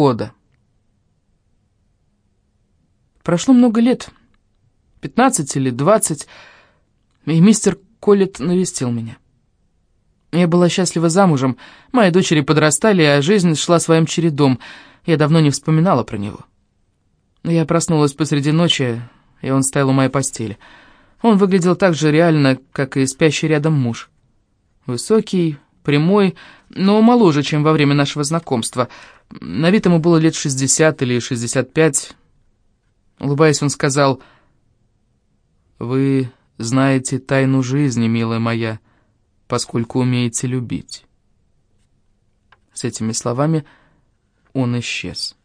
года. Прошло много лет, пятнадцать или двадцать, и мистер Коллет навестил меня. Я была счастлива замужем, мои дочери подрастали, а жизнь шла своим чередом. Я давно не вспоминала про него. Я проснулась посреди ночи, и он стоял у моей постели. Он выглядел так же реально, как и спящий рядом муж. Высокий, прямой, но моложе, чем во время нашего знакомства. На вид ему было лет 60 или 65. Улыбаясь, он сказал, «Вы знаете тайну жизни, милая моя» поскольку умеете любить». С этими словами он исчез.